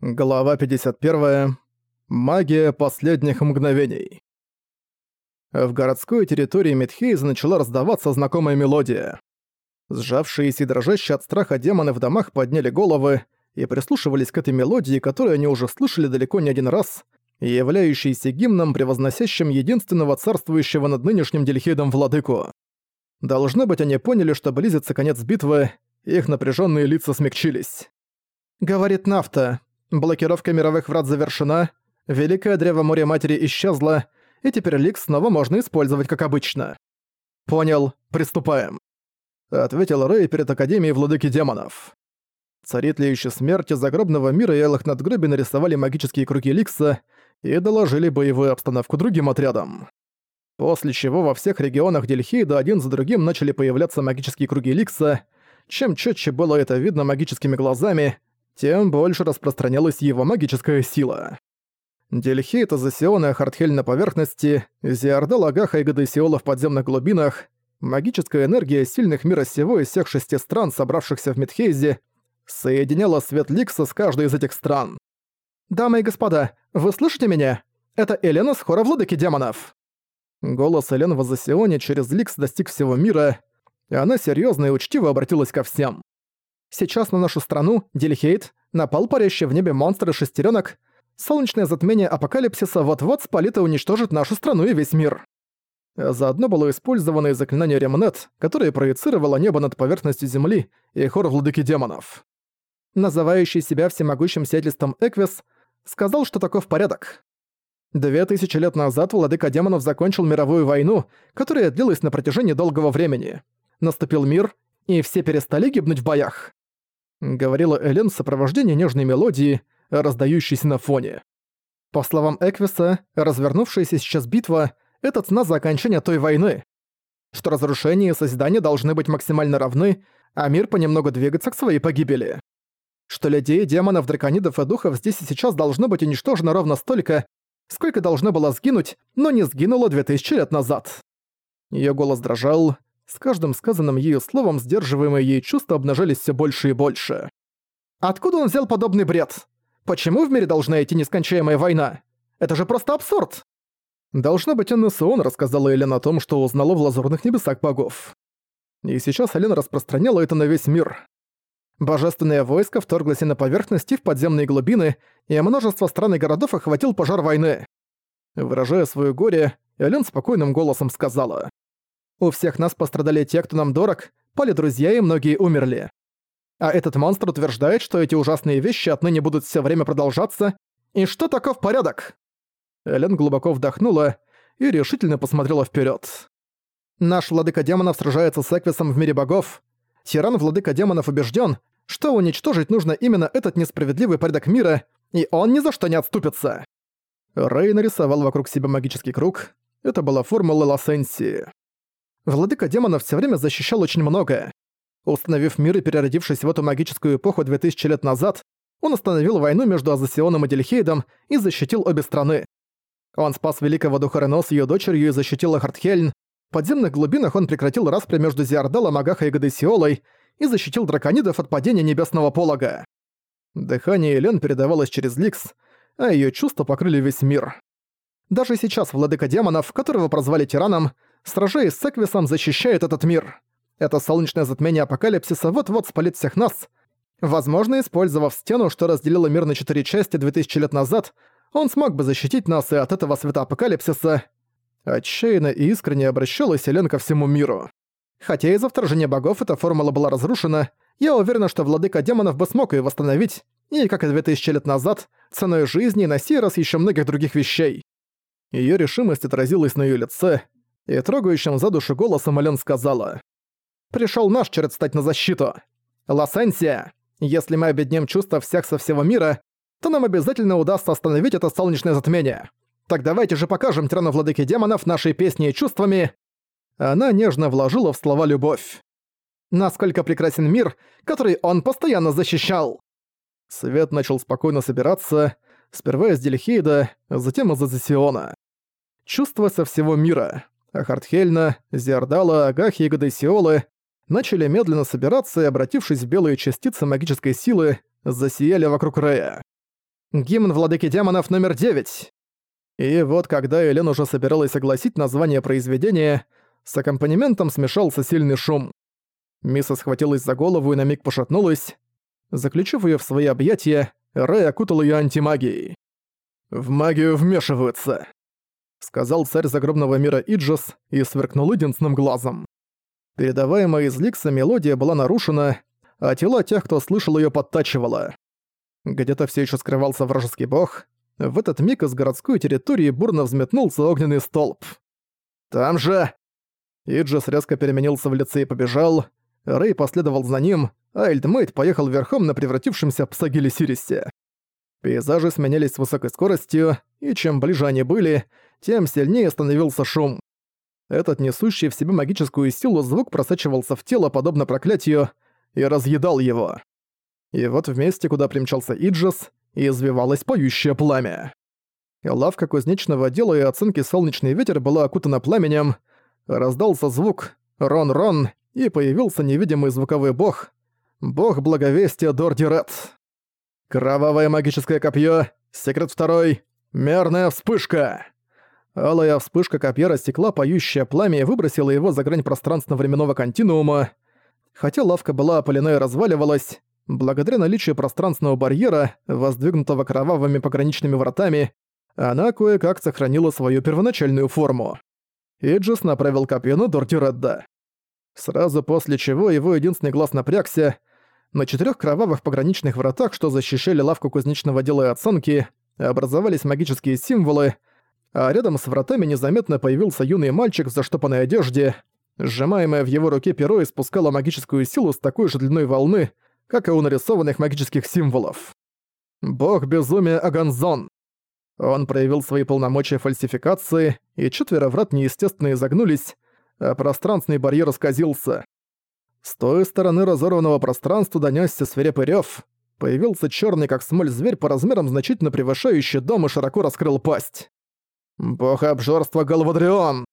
Глава 51. Магия последних мгновений. В городской территории Медхейза начала раздаваться знакомая мелодия. Сжавшиеся и дрожащие от страха демоны в домах подняли головы и прислушивались к этой мелодии, которую они уже слышали далеко не один раз, являющейся гимном, превозносящим единственного царствующего над нынешним Дельхейдом владыку. Должно быть, они поняли, что близится конец битвы, их напряженные лица смягчились. «Говорит Нафта», Блокировка мировых врат завершена, Великое Древо Моря Матери исчезло, и теперь лик снова можно использовать как обычно. «Понял, приступаем», — ответил Рэй перед Академией Владыки Демонов. Цари тлеющей смерти загробного мира и Элых надгробий нарисовали магические круги Ликса и доложили боевую обстановку другим отрядам. После чего во всех регионах Дельхейда один за другим начали появляться магические круги Ликса, чем четче было это видно магическими глазами — тем больше распространялась его магическая сила. Дельхи — это засеянная хартхель на поверхности, Зиардел, Агаха и Гадесиола в подземных глубинах, магическая энергия сильных мира сего из всех шести стран, собравшихся в Медхейзе, соединяла свет Ликса с каждой из этих стран. «Дамы и господа, вы слышите меня? Это Элена с хора владыки демонов!» Голос Элен в Азосионе через Ликс достиг всего мира, и она серьезно и учтиво обратилась ко всем. Сейчас на нашу страну, Делихейт, напал парящий в небе монстр шестеренок. Солнечное затмение апокалипсиса вот-вот спалит и уничтожит нашу страну и весь мир. Заодно было использовано и заклинание Ремнет, которое проецировало небо над поверхностью Земли и хор владыки демонов. Называющий себя всемогущим сиятельством Эквис, сказал, что таков порядок. Две тысячи лет назад владыка демонов закончил мировую войну, которая длилась на протяжении долгого времени. Наступил мир, и все перестали гибнуть в боях. Говорила Элен в сопровождении нежной мелодии, раздающейся на фоне. По словам Эквиса, развернувшаяся сейчас битва — это цена за окончание той войны, что разрушение и созидание должны быть максимально равны, а мир понемногу двигаться к своей погибели. Что людей, демонов, драконидов и духов здесь и сейчас должно быть уничтожено ровно столько, сколько должно было сгинуть, но не сгинуло 2000 лет назад. Её голос дрожал, с каждым сказанным ею словом сдерживаемые ей чувства обнажались все больше и больше. Откуда он взял подобный бред? Почему в мире должна идти нескончаемая война? Это же просто абсурд! Должно быть, Анна Суон рассказала Элен о том, что узнала в лазурных небесах богов. И сейчас Элен распространяла это на весь мир. Божественное войско вторглось и на поверхности, и в подземные глубины, и множество стран и городов охватил пожар войны. Выражая свое горе, Элен спокойным голосом сказала. У всех нас пострадали те, кто нам дорог, пали друзья и многие умерли. А этот монстр утверждает, что эти ужасные вещи отныне будут все время продолжаться, и что таков порядок?» Элен глубоко вдохнула и решительно посмотрела вперед. «Наш владыка демонов сражается с Эквисом в мире богов. Тиран владыка демонов убежден, что уничтожить нужно именно этот несправедливый порядок мира, и он ни за что не отступится». Рэй нарисовал вокруг себя магический круг. Это была формула Лосенсии. Владыка демонов все время защищал очень многое. Установив мир и переродившись в эту магическую эпоху 2000 лет назад, он остановил войну между Азасионом и Дельхейдом и защитил обе страны. Он спас великого Духарено с её дочерью и защитил Ахартхельн. В подземных глубинах он прекратил распри между Зиардалом, Агаха и Гадесиолой и защитил драконидов от падения небесного полога. Дыхание Элен передавалось через Ликс, а ее чувства покрыли весь мир. Даже сейчас владыка демонов, которого прозвали тираном, Сражаясь с Эквисом, сам защищает этот мир. Это солнечное затмение апокалипсиса вот-вот спалит всех нас. Возможно, использовав стену, что разделила мир на четыре части 2000 лет назад, он смог бы защитить нас и от этого света апокалипсиса. Отчаянно и искренне обращалась Елен ко всему миру. Хотя из-за вторжения богов эта формула была разрушена, я уверена, что владыка демонов бы смог ее восстановить, и, как и 2000 лет назад, ценой жизни и на сей раз еще многих других вещей. Ее решимость отразилась на ее лице, и трогающим за душу голосом Ален сказала. «Пришёл наш черед стать на защиту. Лосенсия, если мы обеднем чувства всех со всего мира, то нам обязательно удастся остановить это солнечное затмение. Так давайте же покажем тирану владыки демонов нашей песней и чувствами». Она нежно вложила в слова любовь. «Насколько прекрасен мир, который он постоянно защищал!» Свет начал спокойно собираться, сперва из Дельхейда, затем из Азесиона. Чувства со всего мира а Хартхельна, Зиардала, Агахи и Гадесиолы начали медленно собираться и, обратившись в белые частицы магической силы, засияли вокруг Рея. Гимн Владыки Демонов номер 9. И вот когда Элен уже собиралась согласить название произведения, с аккомпанементом смешался сильный шум. Миса схватилась за голову и на миг пошатнулась. Заключив ее в свои объятия, Рэй окутал ее антимагией. «В магию вмешиваются!» сказал царь загробного мира Иджис и сверкнул единственным глазом. Передаваемая из Ликса мелодия была нарушена, а тела тех, кто слышал ее, подтачивало. Где-то все еще скрывался вражеский бог. В этот миг из городской территории бурно взметнулся огненный столб. «Там же!» Иджис резко переменился в лице и побежал. Рэй последовал за ним, а Эльдмейт поехал верхом на превратившемся в псагиле Пейзажи сменялись с высокой скоростью, и чем ближе они были, тем сильнее становился шум. Этот несущий в себе магическую силу звук просачивался в тело, подобно проклятию, и разъедал его. И вот в месте, куда примчался Иджис, извивалось поющее пламя. И лавка кузнечного дела и оценки «Солнечный ветер» была окутана пламенем, раздался звук «Рон-рон», и появился невидимый звуковой бог, бог благовестия Дордирет. Кровавое магическое копье, секрет второй, мерная вспышка. Алая вспышка копья растекла поющее пламя и выбросила его за грань пространственно-временного континуума. Хотя лавка была опалена и разваливалась, благодаря наличию пространственного барьера, воздвигнутого кровавыми пограничными вратами, она кое-как сохранила свою первоначальную форму. Иджис направил копье на Дортюредда. Сразу после чего его единственный глаз напрягся. На четырех кровавых пограничных вратах, что защищали лавку кузнечного дела и оценки, образовались магические символы — а рядом с вратами незаметно появился юный мальчик в заштопанной одежде. Сжимаемое в его руке перо испускало магическую силу с такой же длиной волны, как и у нарисованных магических символов. Бог безумия Аганзон. Он проявил свои полномочия фальсификации, и четверо врат неестественно изогнулись, а пространственный барьер исказился. С той стороны разорванного пространства донёсся свирепый рёв. Появился чёрный, как смоль, зверь по размерам значительно превышающий дом и широко раскрыл пасть. Бог обжорства Галвадрион!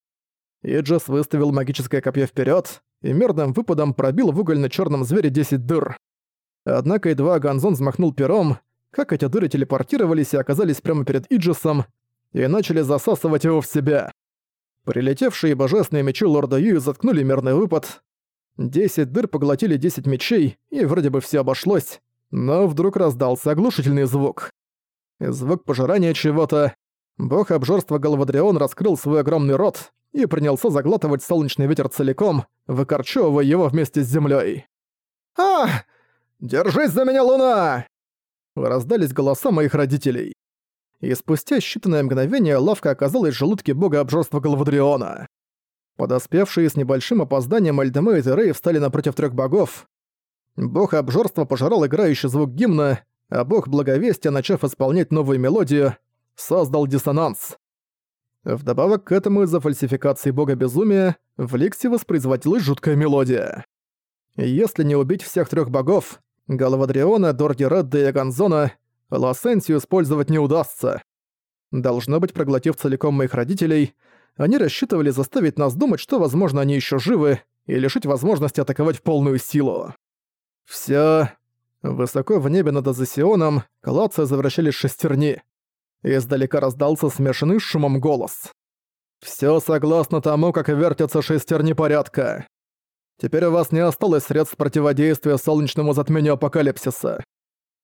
Иджес выставил магическое копье вперед и мирным выпадом пробил в угольно-черном звере 10 дыр. Однако едва Ганзон взмахнул пером, как эти дыры телепортировались и оказались прямо перед Иджесом и начали засасывать его в себя. Прилетевшие божественные мечи лорда Юи заткнули мирный выпад. 10 дыр поглотили 10 мечей, и вроде бы все обошлось, но вдруг раздался оглушительный звук. Звук пожирания чего-то, Бог обжорства Головодреон раскрыл свой огромный рот и принялся заглатывать солнечный ветер целиком, выкорчевывая его вместе с землей. «А! Держись за меня, луна!» Раздались голоса моих родителей. И спустя считанное мгновение лавка оказалась в желудке бога обжорства Головодриона. Подоспевшие с небольшим опозданием Альдеме и Терей встали напротив трех богов. Бог обжорства пожирал играющий звук гимна, а бог благовестия, начав исполнять новую мелодию, создал диссонанс. Вдобавок к этому из-за фальсификации бога безумия в Ликсе воспроизводилась жуткая мелодия. Если не убить всех трех богов, Галвадриона, Доргередда и Ганзона, Лосенсию использовать не удастся. Должно быть, проглотив целиком моих родителей, они рассчитывали заставить нас думать, что, возможно, они еще живы, и лишить возможности атаковать в полную силу. Все Высоко в небе над Азосионом колодцы завращались шестерни. Издалека раздался смешанный шумом голос. «Всё согласно тому, как вертятся шестерни порядка. Теперь у вас не осталось средств противодействия солнечному затмению апокалипсиса.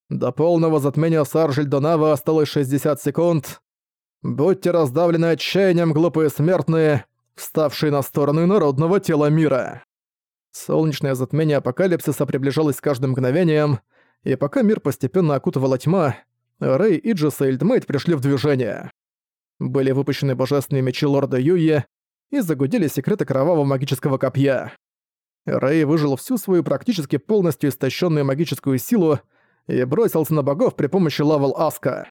До полного затмения Саржель Донава осталось 60 секунд. Будьте раздавлены отчаянием, глупые смертные, вставшие на сторону народного тела мира». Солнечное затмение апокалипсиса приближалось с каждым мгновением, и пока мир постепенно окутывала тьма, Рэй и Джесейльдмейт пришли в движение. Были выпущены божественные мечи Лорда Юи и загудели секреты кровавого магического копья. Рэй выжил всю свою практически полностью истощенную магическую силу и бросился на богов при помощи лавел Аска.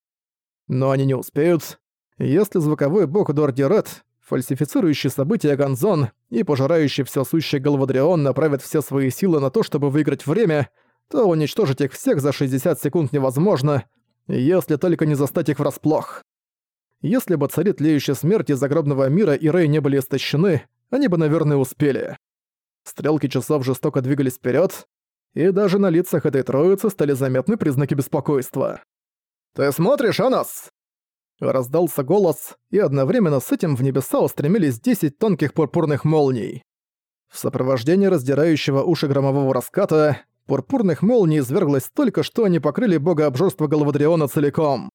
Но они не успеют, если звуковой бог Дорди Ред, фальсифицирующий события Ганзон и пожирающий все сущее Галвадрион направит все свои силы на то, чтобы выиграть время, то уничтожить их всех за 60 секунд невозможно, если только не застать их врасплох. Если бы цари тлеющей смерти загробного мира и Рэй не были истощены, они бы, наверное, успели. Стрелки часов жестоко двигались вперед, и даже на лицах этой троицы стали заметны признаки беспокойства. «Ты смотришь, Анас?» Раздался голос, и одновременно с этим в небеса устремились 10 тонких пурпурных молний. В сопровождении раздирающего уши громового раската Пурпурных молний изверглось только что они покрыли бога обжорства Головодриона целиком.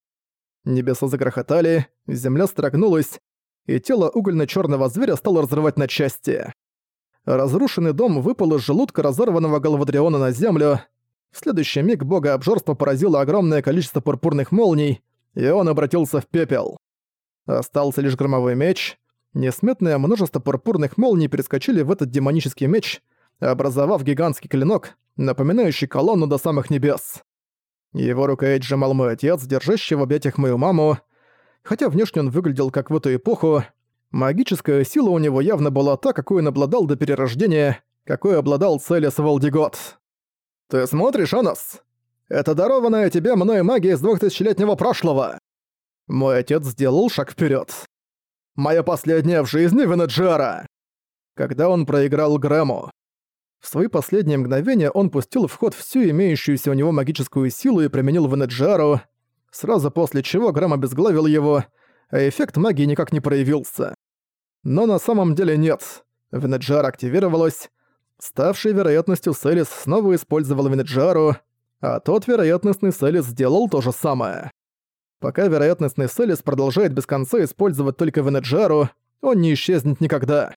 Небеса загрохотали, земля строгнулась, и тело угольно черного зверя стало разрывать на части. Разрушенный дом выпал из желудка разорванного Головодриона на землю. В следующий миг бога обжорства поразило огромное количество пурпурных молний, и он обратился в пепел. Остался лишь громовой меч. Несметное множество пурпурных молний перескочили в этот демонический меч — образовав гигантский клинок, напоминающий колонну до самых небес. Его рукоять сжимал мой отец, держащий в объятиях мою маму. Хотя внешне он выглядел как в эту эпоху, магическая сила у него явно была та, какой он обладал до перерождения, какой обладал Целес Валдигот. «Ты смотришь, Анас? Это дарованная тебе мной магия из двухтысячелетнего прошлого!» Мой отец сделал шаг вперед. «Моя последняя в жизни Венеджера!» Когда он проиграл Грэму. В свои последние мгновения он пустил в ход всю имеющуюся у него магическую силу и применил в Неджару, сразу после чего Грамм обезглавил его, а эффект магии никак не проявился. Но на самом деле нет. Венеджар активировалась, ставший вероятностью Селис снова использовал Венеджару, а тот вероятностный Селис сделал то же самое. Пока вероятностный Селис продолжает без конца использовать только Венеджару, он не исчезнет никогда.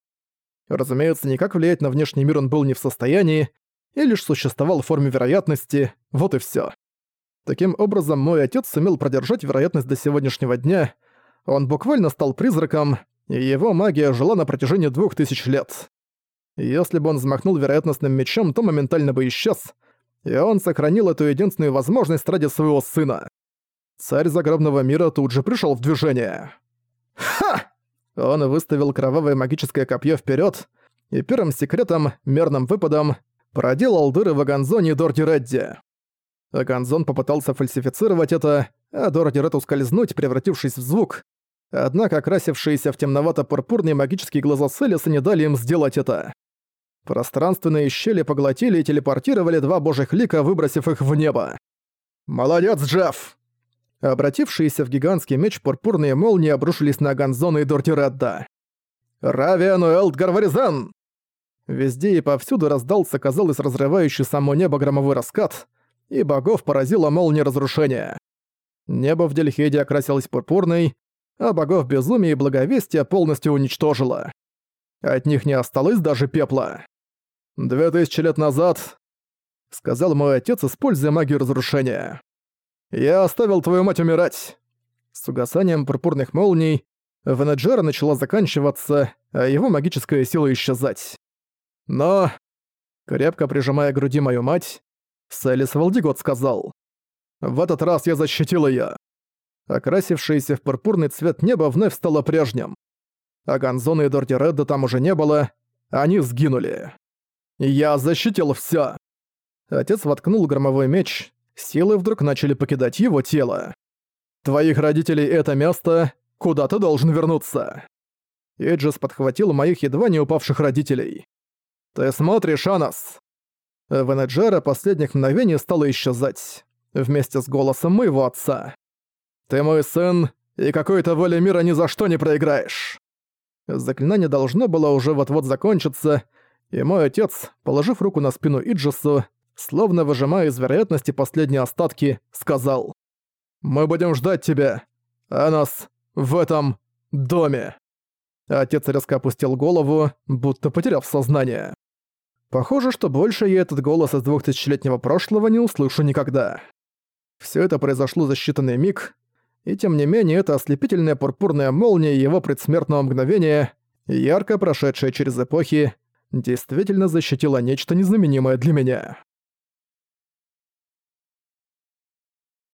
Разумеется, никак влиять на внешний мир он был не в состоянии, и лишь существовал в форме вероятности, вот и все. Таким образом, мой отец сумел продержать вероятность до сегодняшнего дня, он буквально стал призраком, и его магия жила на протяжении двух тысяч лет. Если бы он взмахнул вероятностным мечом, то моментально бы исчез, и он сохранил эту единственную возможность ради своего сына. Царь загробного мира тут же пришел в движение. «Ха!» Он выставил кровавое магическое копье вперед и первым секретом, мерным выпадом, проделал дыры в Аганзоне и Дорди Редди. Аганзон попытался фальсифицировать это, а Дорди Ред ускользнуть, превратившись в звук. Однако окрасившиеся в темновато-пурпурные магические глаза Селиса не дали им сделать это. Пространственные щели поглотили и телепортировали два божьих лика, выбросив их в небо. «Молодец, Джефф!» Обратившиеся в гигантский меч пурпурные молнии обрушились на Ганзона и Дортиредда. «Равиану Элд Варизан Везде и повсюду раздался, казалось, разрывающий само небо громовой раскат, и богов поразило молния разрушения. Небо в Дельхеде окрасилось пурпурной, а богов безумия и благовестия полностью уничтожило. От них не осталось даже пепла. «Две тысячи лет назад», — сказал мой отец, используя магию разрушения. «Я оставил твою мать умирать!» С угасанием пурпурных молний Венаджера начала заканчиваться, а его магическая сила исчезать. Но, крепко прижимая к груди мою мать, Селис Валдигот сказал, «В этот раз я защитил ее!» Окрасившееся в пурпурный цвет небо вновь стало прежним. А Гонзона и Дорти Редда там уже не было, они сгинули. «Я защитил все. Отец воткнул громовой меч, Силы вдруг начали покидать его тело. «Твоих родителей это место, куда ты должен вернуться!» Эджис подхватил моих едва не упавших родителей. «Ты смотришь, Анас!» Венеджера последних мгновений стала исчезать, вместе с голосом моего отца. «Ты мой сын, и какой-то воле мира ни за что не проиграешь!» Заклинание должно было уже вот-вот закончиться, и мой отец, положив руку на спину Иджису, словно выжимая из вероятности последние остатки, сказал «Мы будем ждать тебя, а Энос, в этом доме». Отец резко опустил голову, будто потеряв сознание. Похоже, что больше я этот голос из двухтысячелетнего прошлого не услышу никогда. Все это произошло за считанный миг, и тем не менее эта ослепительная пурпурная молния его предсмертного мгновения, ярко прошедшая через эпохи, действительно защитила нечто незаменимое для меня.